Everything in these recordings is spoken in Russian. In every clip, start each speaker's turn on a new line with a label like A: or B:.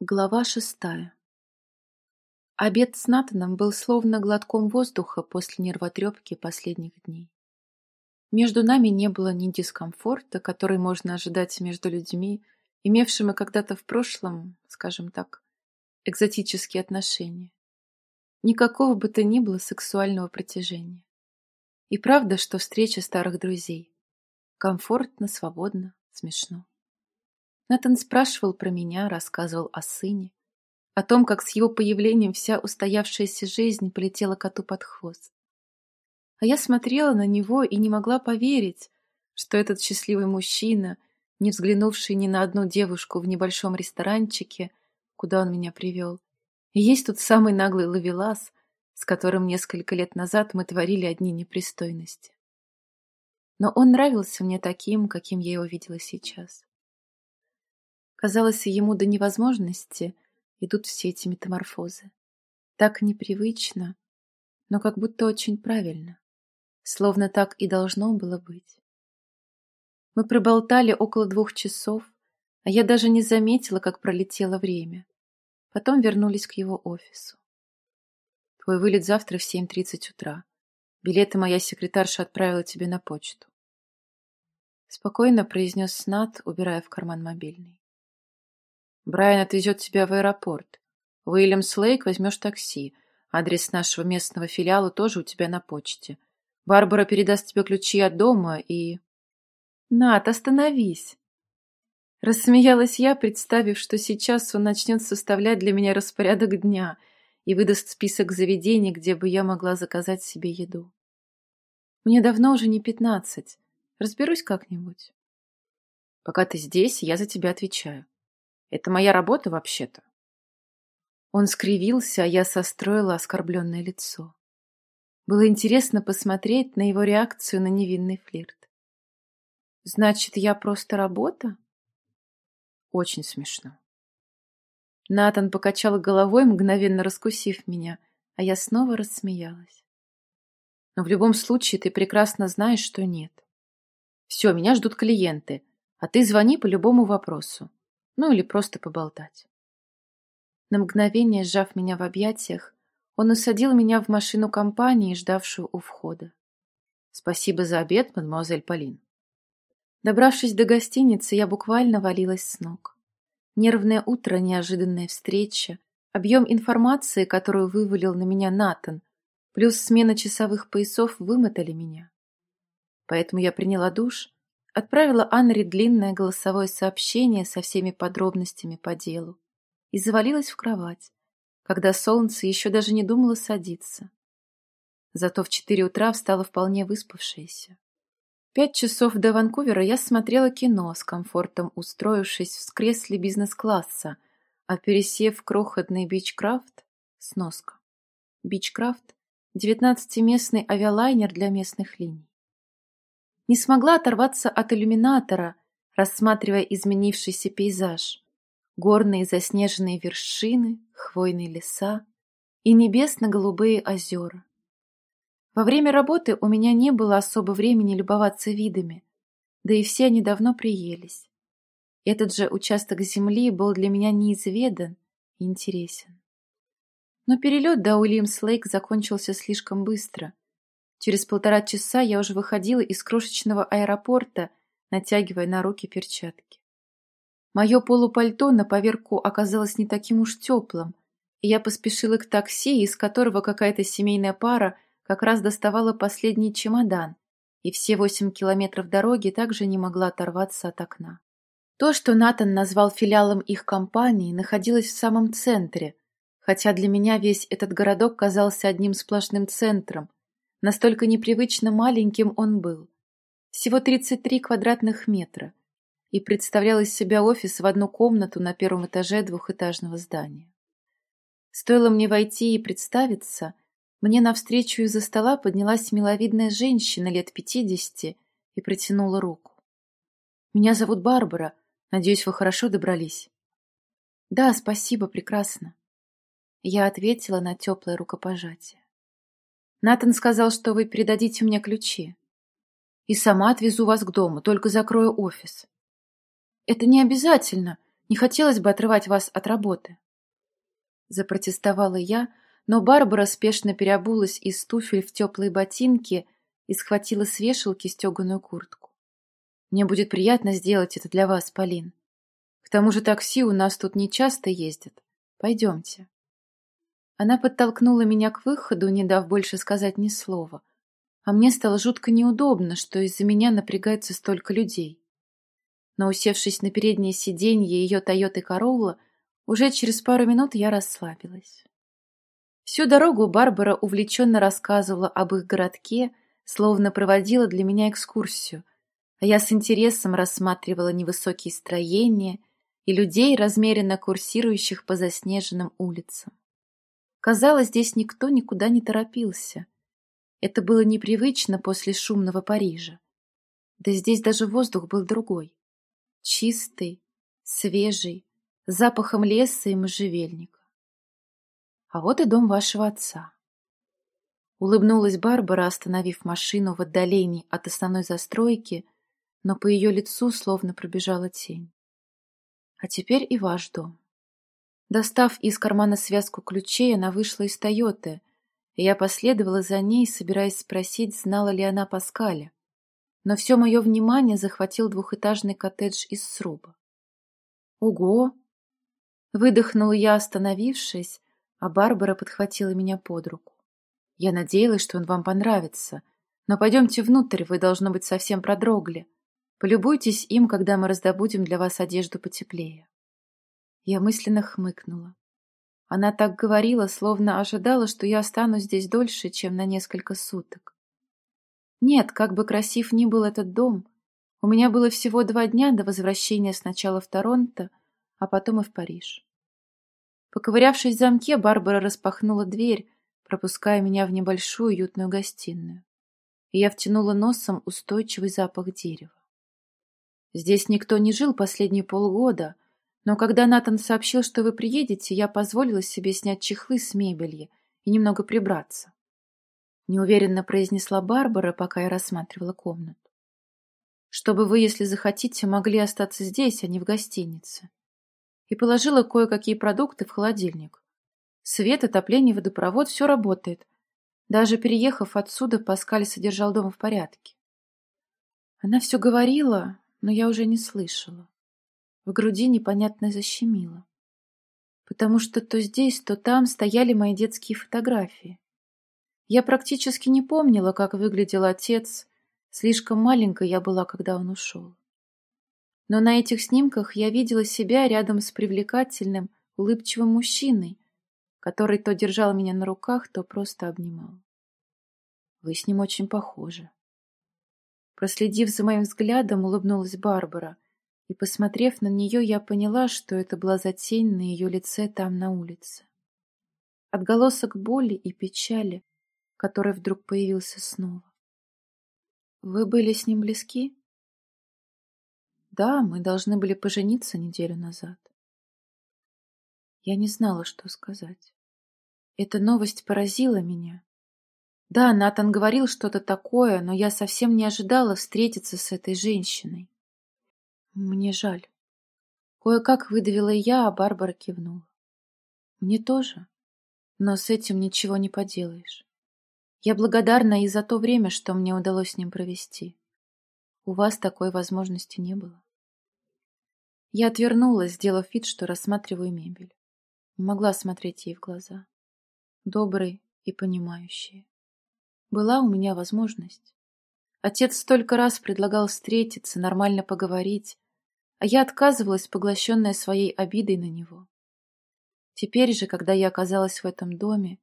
A: Глава шестая Обед с Натаном был словно глотком воздуха после нервотрепки последних дней. Между нами не было ни дискомфорта, который можно ожидать между людьми, имевшими когда-то в прошлом, скажем так, экзотические отношения. Никакого бы то ни было сексуального притяжения. И правда, что встреча старых друзей. Комфортно, свободно, смешно. Натан спрашивал про меня, рассказывал о сыне, о том, как с его появлением вся устоявшаяся жизнь полетела коту под хвост. А я смотрела на него и не могла поверить, что этот счастливый мужчина, не взглянувший ни на одну девушку в небольшом ресторанчике, куда он меня привел, и есть тот самый наглый ловелас, с которым несколько лет назад мы творили одни непристойности. Но он нравился мне таким, каким я его видела сейчас. Казалось, ему до невозможности идут все эти метаморфозы. Так непривычно, но как будто очень правильно. Словно так и должно было быть. Мы проболтали около двух часов, а я даже не заметила, как пролетело время. Потом вернулись к его офису. Твой вылет завтра в 7.30 утра. Билеты моя секретарша отправила тебе на почту. Спокойно произнес Снат, убирая в карман мобильный. Брайан отвезет тебя в аэропорт. Уильямс Лейк возьмешь такси. Адрес нашего местного филиала тоже у тебя на почте. Барбара передаст тебе ключи от дома и... Над, остановись! Рассмеялась я, представив, что сейчас он начнет составлять для меня распорядок дня и выдаст список заведений, где бы я могла заказать себе еду. Мне давно уже не пятнадцать. Разберусь как-нибудь. Пока ты здесь, я за тебя отвечаю. Это моя работа вообще-то. Он скривился, а я состроила оскорбленное лицо. Было интересно посмотреть на его реакцию на невинный флирт. Значит, я просто работа? Очень смешно. Натан покачал головой, мгновенно раскусив меня, а я снова рассмеялась. Но в любом случае ты прекрасно знаешь, что нет. Все, меня ждут клиенты, а ты звони по любому вопросу ну или просто поболтать. На мгновение, сжав меня в объятиях, он усадил меня в машину компании, ждавшую у входа. Спасибо за обед, мадемуазель Полин. Добравшись до гостиницы, я буквально валилась с ног. Нервное утро, неожиданная встреча, объем информации, которую вывалил на меня Натан, плюс смена часовых поясов вымотали меня. Поэтому я приняла душ Отправила Анри длинное голосовое сообщение со всеми подробностями по делу и завалилась в кровать, когда солнце еще даже не думало садиться. Зато в четыре утра встала вполне выспавшаяся. Пять часов до Ванкувера я смотрела кино с комфортом, устроившись в кресле бизнес-класса, а пересев крохотный бичкрафт — сноска. Бичкрафт — девятнадцатиместный авиалайнер для местных линий не смогла оторваться от иллюминатора, рассматривая изменившийся пейзаж. Горные заснеженные вершины, хвойные леса и небесно-голубые озера. Во время работы у меня не было особо времени любоваться видами, да и все они давно приелись. Этот же участок земли был для меня неизведан и интересен. Но перелет до Уильямс-Лейк закончился слишком быстро — Через полтора часа я уже выходила из крошечного аэропорта, натягивая на руки перчатки. Мое полупальто на поверку оказалось не таким уж теплым, и я поспешила к такси, из которого какая-то семейная пара как раз доставала последний чемодан, и все восемь километров дороги также не могла оторваться от окна. То, что Натан назвал филиалом их компании, находилось в самом центре, хотя для меня весь этот городок казался одним сплошным центром, Настолько непривычно маленьким он был. Всего 33 квадратных метра. И представлял из себя офис в одну комнату на первом этаже двухэтажного здания. Стоило мне войти и представиться, мне навстречу из-за стола поднялась миловидная женщина лет пятидесяти и протянула руку. «Меня зовут Барбара. Надеюсь, вы хорошо добрались?» «Да, спасибо, прекрасно». Я ответила на теплое рукопожатие. Натан сказал, что вы передадите мне ключи. И сама отвезу вас к дому, только закрою офис. Это не обязательно. Не хотелось бы отрывать вас от работы. Запротестовала я, но Барбара спешно переобулась из туфель в теплые ботинки и схватила с вешалки стеганую куртку. Мне будет приятно сделать это для вас, Полин. К тому же такси у нас тут не часто ездят. Пойдемте. Она подтолкнула меня к выходу, не дав больше сказать ни слова. А мне стало жутко неудобно, что из-за меня напрягается столько людей. Но, усевшись на переднее сиденье ее Тойоты Королла, уже через пару минут я расслабилась. Всю дорогу Барбара увлеченно рассказывала об их городке, словно проводила для меня экскурсию, а я с интересом рассматривала невысокие строения и людей, размеренно курсирующих по заснеженным улицам. Казалось, здесь никто никуда не торопился. Это было непривычно после шумного Парижа. Да здесь даже воздух был другой. Чистый, свежий, с запахом леса и можжевельника. А вот и дом вашего отца. Улыбнулась Барбара, остановив машину в отдалении от основной застройки, но по ее лицу словно пробежала тень. А теперь и ваш дом. Достав из кармана связку ключей, она вышла из Тойоты, я последовала за ней, собираясь спросить, знала ли она Паскаля. Но все мое внимание захватил двухэтажный коттедж из сруба. «Ого!» Выдохнула я, остановившись, а Барбара подхватила меня под руку. «Я надеялась, что он вам понравится, но пойдемте внутрь, вы, должно быть, совсем продрогли. Полюбуйтесь им, когда мы раздобудем для вас одежду потеплее». Я мысленно хмыкнула. Она так говорила, словно ожидала, что я останусь здесь дольше, чем на несколько суток. Нет, как бы красив ни был этот дом, у меня было всего два дня до возвращения сначала в Торонто, а потом и в Париж. Поковырявшись в замке, Барбара распахнула дверь, пропуская меня в небольшую уютную гостиную. И я втянула носом устойчивый запах дерева. Здесь никто не жил последние полгода — но когда Натан сообщил, что вы приедете, я позволила себе снять чехлы с мебели и немного прибраться. Неуверенно произнесла Барбара, пока я рассматривала комнату. Чтобы вы, если захотите, могли остаться здесь, а не в гостинице. И положила кое-какие продукты в холодильник. Свет, отопление, водопровод — все работает. Даже переехав отсюда, Паскаль содержал дом в порядке. Она все говорила, но я уже не слышала. В груди непонятно защемило. Потому что то здесь, то там стояли мои детские фотографии. Я практически не помнила, как выглядел отец. Слишком маленькой я была, когда он ушел. Но на этих снимках я видела себя рядом с привлекательным, улыбчивым мужчиной, который то держал меня на руках, то просто обнимал. Вы с ним очень похожи. Проследив за моим взглядом, улыбнулась Барбара — и, посмотрев на нее, я поняла, что это была затень на ее лице там, на улице. Отголосок боли и печали, который вдруг появился снова. «Вы были с ним близки?» «Да, мы должны были пожениться неделю назад». Я не знала, что сказать. Эта новость поразила меня. Да, Натан говорил что-то такое, но я совсем не ожидала встретиться с этой женщиной. Мне жаль. Кое-как выдавила я, а Барбара кивнула. Мне тоже. Но с этим ничего не поделаешь. Я благодарна и за то время, что мне удалось с ним провести. У вас такой возможности не было. Я отвернулась, сделав вид, что рассматриваю мебель. Не могла смотреть ей в глаза. Добрые и понимающие. Была у меня возможность. Отец столько раз предлагал встретиться, нормально поговорить, а я отказывалась, поглощенная своей обидой на него. Теперь же, когда я оказалась в этом доме,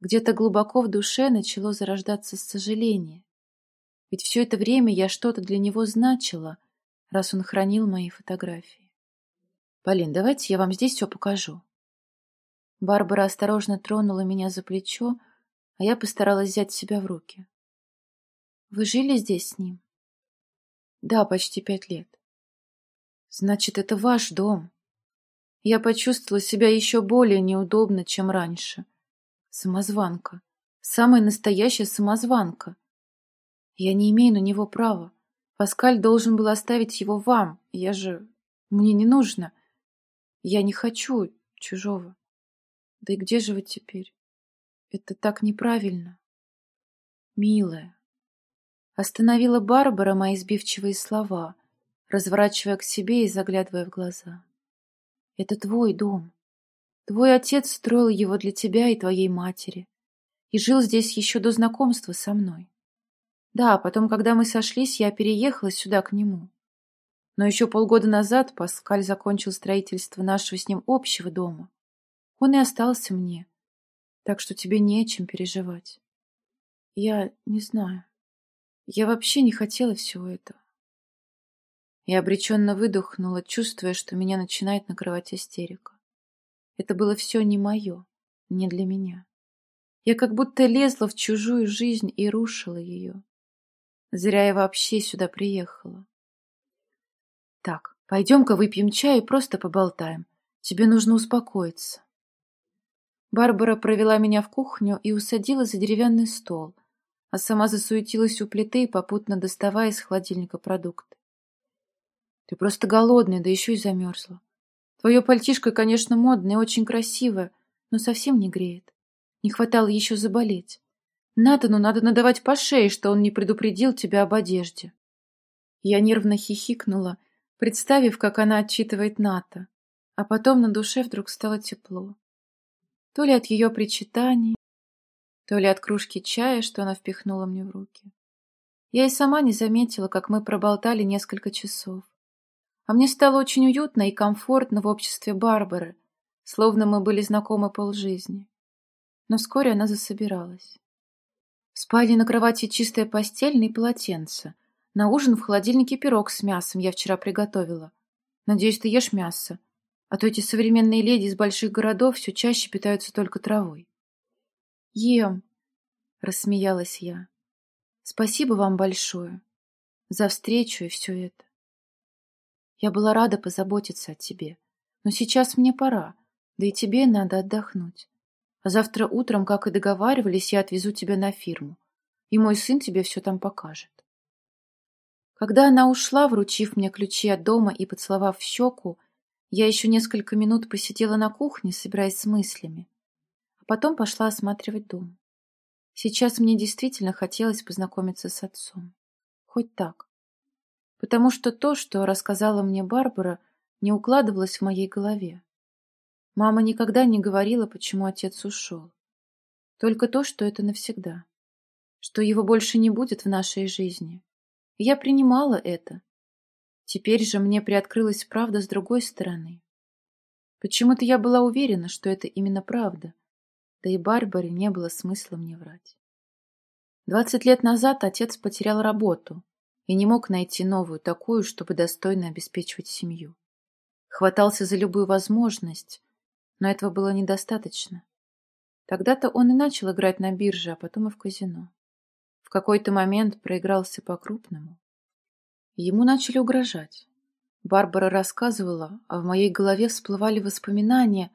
A: где-то глубоко в душе начало зарождаться сожаление. Ведь все это время я что-то для него значила, раз он хранил мои фотографии. «Полин, давайте я вам здесь все покажу». Барбара осторожно тронула меня за плечо, а я постаралась взять себя в руки. «Вы жили здесь с ним?» «Да, почти пять лет». Значит, это ваш дом. Я почувствовала себя еще более неудобно, чем раньше. Самозванка. Самая настоящая самозванка. Я не имею на него права. Паскаль должен был оставить его вам. Я же... Мне не нужно. Я не хочу чужого. Да и где же вы теперь? Это так неправильно. Милая. Остановила Барбара мои сбивчивые слова, разворачивая к себе и заглядывая в глаза. Это твой дом. Твой отец строил его для тебя и твоей матери. И жил здесь еще до знакомства со мной. Да, потом, когда мы сошлись, я переехала сюда к нему. Но еще полгода назад Паскаль закончил строительство нашего с ним общего дома. Он и остался мне. Так что тебе не о чем переживать. Я не знаю. Я вообще не хотела всего этого. Я обреченно выдохнула, чувствуя, что меня начинает накрывать истерика. Это было все не мое, не для меня. Я как будто лезла в чужую жизнь и рушила ее. Зря я вообще сюда приехала. Так, пойдем-ка выпьем чай и просто поболтаем. Тебе нужно успокоиться. Барбара провела меня в кухню и усадила за деревянный стол, а сама засуетилась у плиты, попутно доставая из холодильника продукты. Ты просто голодная, да еще и замерзла. Твое пальтишко, конечно, модное и очень красивое, но совсем не греет. Не хватало еще заболеть. Натану надо надавать по шее, что он не предупредил тебя об одежде. Я нервно хихикнула, представив, как она отчитывает Ната, а потом на душе вдруг стало тепло. То ли от ее причитаний, то ли от кружки чая, что она впихнула мне в руки. Я и сама не заметила, как мы проболтали несколько часов. А мне стало очень уютно и комфортно в обществе Барбары, словно мы были знакомы полжизни. Но вскоре она засобиралась. В спальне на кровати чистая постель и полотенце. На ужин в холодильнике пирог с мясом я вчера приготовила. Надеюсь, ты ешь мясо. А то эти современные леди из больших городов все чаще питаются только травой. Ем, рассмеялась я. Спасибо вам большое за встречу и все это. Я была рада позаботиться о тебе, но сейчас мне пора, да и тебе надо отдохнуть. А завтра утром, как и договаривались, я отвезу тебя на фирму, и мой сын тебе все там покажет. Когда она ушла, вручив мне ключи от дома и поцеловав в щеку, я еще несколько минут посидела на кухне, собираясь с мыслями, а потом пошла осматривать дом. Сейчас мне действительно хотелось познакомиться с отцом. Хоть так. Потому что то, что рассказала мне Барбара, не укладывалось в моей голове. Мама никогда не говорила, почему отец ушел. Только то, что это навсегда. Что его больше не будет в нашей жизни. Я принимала это. Теперь же мне приоткрылась правда с другой стороны. Почему-то я была уверена, что это именно правда. Да и Барбаре не было смысла мне врать. Двадцать лет назад отец потерял работу и не мог найти новую, такую, чтобы достойно обеспечивать семью. Хватался за любую возможность, но этого было недостаточно. Тогда-то он и начал играть на бирже, а потом и в казино. В какой-то момент проигрался по-крупному. Ему начали угрожать. Барбара рассказывала, а в моей голове всплывали воспоминания,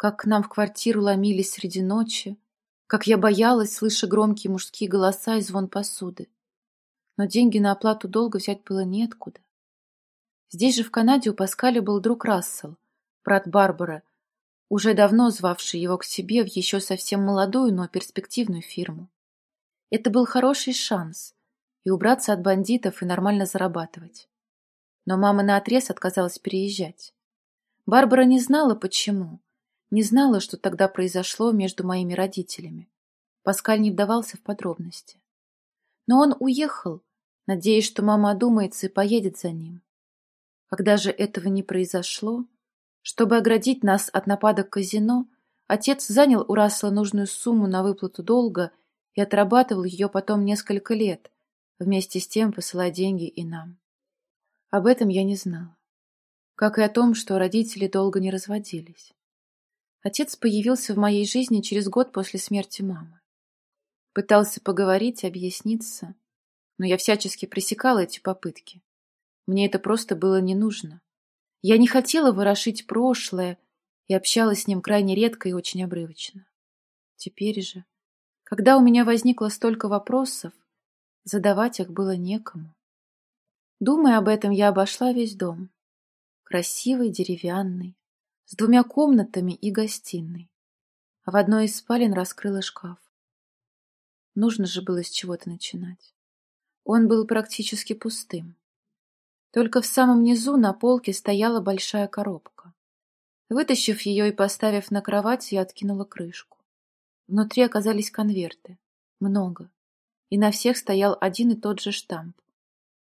A: как к нам в квартиру ломились среди ночи, как я боялась, слыша громкие мужские голоса и звон посуды. Но деньги на оплату долга взять было неоткуда. Здесь же, в Канаде, у Паскаля был друг Рассел, брат Барбары, уже давно звавший его к себе в еще совсем молодую, но перспективную фирму. Это был хороший шанс и убраться от бандитов и нормально зарабатывать. Но мама наотрез отказалась переезжать. Барбара не знала, почему, не знала, что тогда произошло между моими родителями. Паскаль не вдавался в подробности. Но он уехал, надеясь, что мама одумается и поедет за ним. Когда же этого не произошло, чтобы оградить нас от нападок казино, отец занял у Расла нужную сумму на выплату долга и отрабатывал ее потом несколько лет, вместе с тем посылая деньги и нам. Об этом я не знала. Как и о том, что родители долго не разводились. Отец появился в моей жизни через год после смерти мамы. Пытался поговорить, объясниться, но я всячески пресекала эти попытки. Мне это просто было не нужно. Я не хотела ворошить прошлое и общалась с ним крайне редко и очень обрывочно. Теперь же, когда у меня возникло столько вопросов, задавать их было некому. Думая об этом, я обошла весь дом. Красивый, деревянный, с двумя комнатами и гостиной, а в одной из спален раскрыла шкаф. Нужно же было с чего-то начинать. Он был практически пустым. Только в самом низу на полке стояла большая коробка. Вытащив ее и поставив на кровать, я откинула крышку. Внутри оказались конверты. Много. И на всех стоял один и тот же штамп.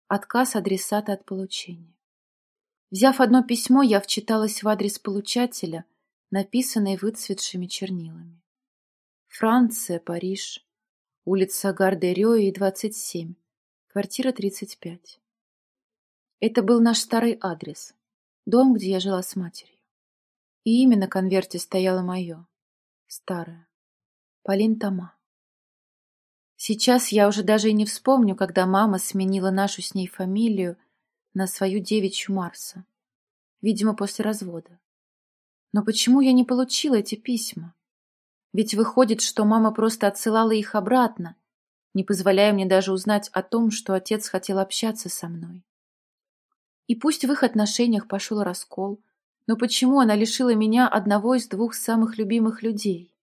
A: Отказ адресата от получения. Взяв одно письмо, я вчиталась в адрес получателя, написанный выцветшими чернилами. Франция, Париж, улица Гардерёи, 27, квартира 35. Это был наш старый адрес, дом, где я жила с матерью. И имя на конверте стояло мое, старое, Полин Тома. Сейчас я уже даже и не вспомню, когда мама сменила нашу с ней фамилию на свою девичью Марса. Видимо, после развода. Но почему я не получила эти письма? Ведь выходит, что мама просто отсылала их обратно, не позволяя мне даже узнать о том, что отец хотел общаться со мной. И пусть в их отношениях пошел раскол, но почему она лишила меня одного из двух самых любимых людей?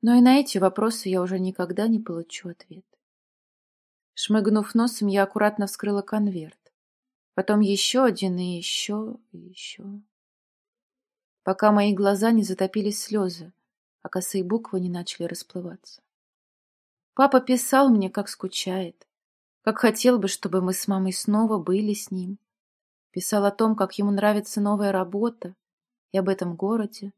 A: Но и на эти вопросы я уже никогда не получу ответ. Шмыгнув носом, я аккуратно вскрыла конверт. Потом еще один и еще, и еще. Пока мои глаза не затопились слезы, а косые буквы не начали расплываться. Папа писал мне, как скучает, как хотел бы, чтобы мы с мамой снова были с ним, Писал о том, как ему нравится новая работа, и об этом городе,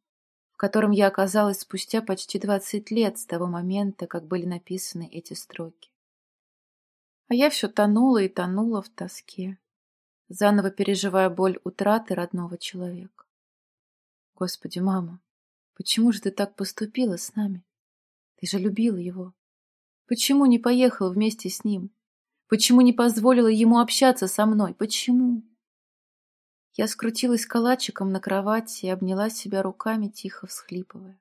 A: в котором я оказалась спустя почти двадцать лет с того момента, как были написаны эти строки. А я все тонула и тонула в тоске, заново переживая боль утраты родного человека. Господи, мама, почему же ты так поступила с нами? Ты же любила его. Почему не поехала вместе с ним? Почему не позволила ему общаться со мной? Почему? Я скрутилась калачиком на кровати и обняла себя руками, тихо всхлипывая.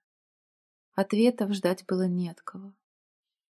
A: Ответов ждать было не от кого.